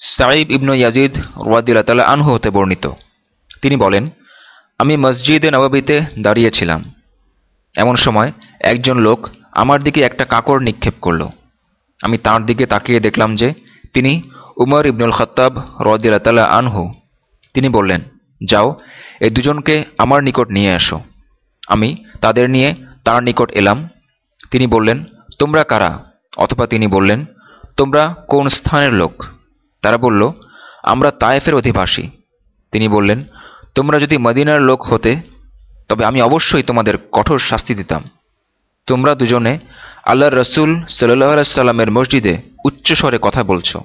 সাইব ইবনু Yazid রোয়াদিল্লা তালা আনহু হতে বর্ণিত। তিনি বলেন, আমি মসজিদে নবাবিতে দাঁড়িয়েছিলাম। এমন সময় একজন লোক আমার দিকে একটা কাকড় নিক্ষেপ করল। আমি তার দিকে তাকিয়ে দেখলাম যে তিনি উমর ইবনুল খত্তাব রদিল্লা তালা আনহু। তিনি বললেন, যাও, এই দুজনকে আমার নিকট নিয়ে আসো আমি তাদের নিয়ে তার নিকট এলাম। তিনি বললেন, তোমরা কারা? অথবা তিনি বললেন, তোমরা কোন স্থানের লোক? তারা বলল, আমরা তায়েফের অধিবাসী। তিনি বললেন, তোমরা যদি মদিনার লোক হতে, তবে আমি অবশ্যই তোমাদের কঠোর শাস্তি দিতাম। তোমরা দুজনে আল্লাহ রসুল সাল্লাহ সাল্লামের মসজিদে উচ্চস্বরে কথা বলছো।